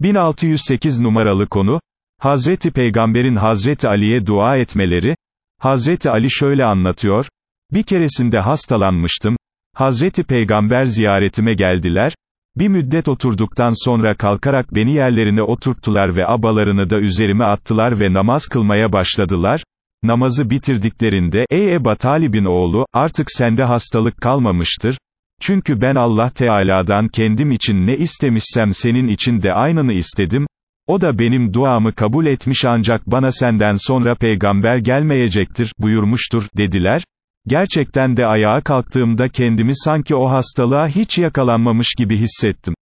1608 numaralı konu, Hazreti Peygamber'in Hazreti Ali'ye dua etmeleri, Hazreti Ali şöyle anlatıyor, bir keresinde hastalanmıştım, Hazreti Peygamber ziyaretime geldiler, bir müddet oturduktan sonra kalkarak beni yerlerine oturttular ve abalarını da üzerime attılar ve namaz kılmaya başladılar, namazı bitirdiklerinde, ey Eba Talib'in oğlu, artık sende hastalık kalmamıştır, çünkü ben Allah Teala'dan kendim için ne istemişsem senin için de aynını istedim, o da benim duamı kabul etmiş ancak bana senden sonra peygamber gelmeyecektir, buyurmuştur, dediler. Gerçekten de ayağa kalktığımda kendimi sanki o hastalığa hiç yakalanmamış gibi hissettim.